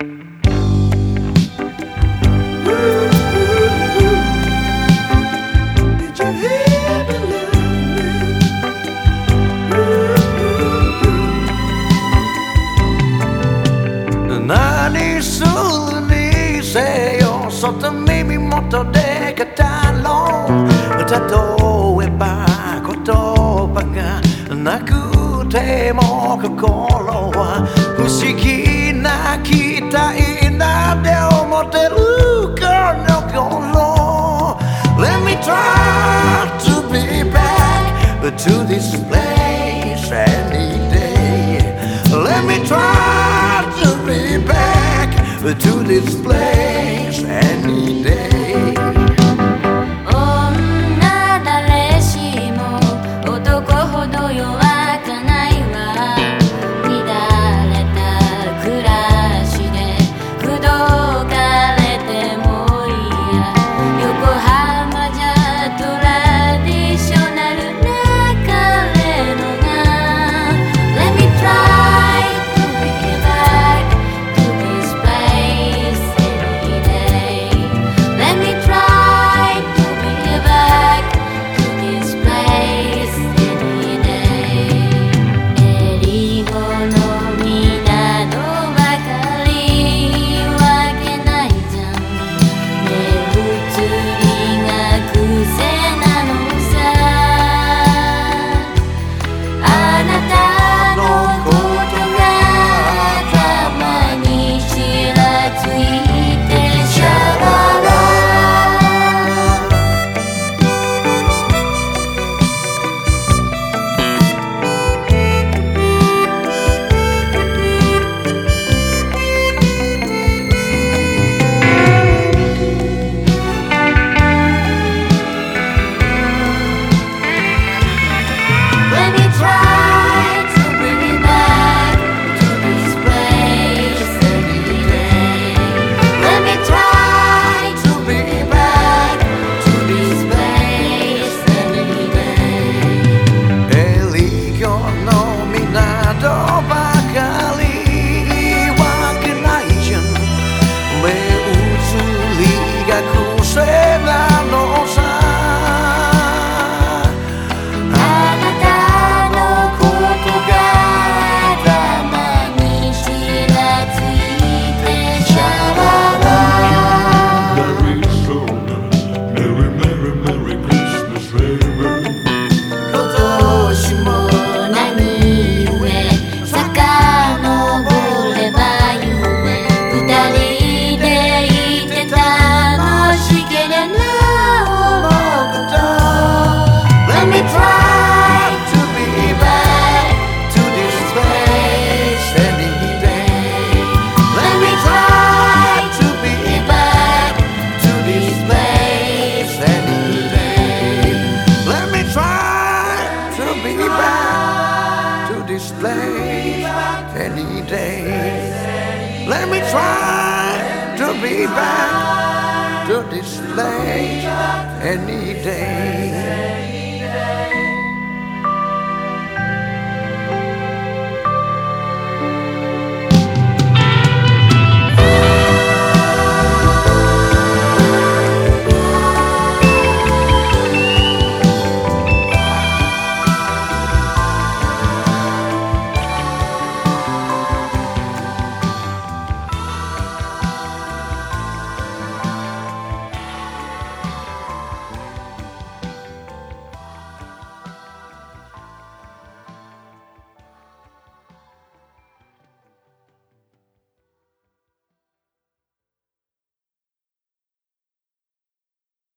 何するにせよ外耳元で語ろう例えば言葉がなくても心は不思議な期待なんて思ってるかの頃 Let me try to be back to this place any day. Let me try to be back to this place any day. place any day. Let me try to be back to this place any day.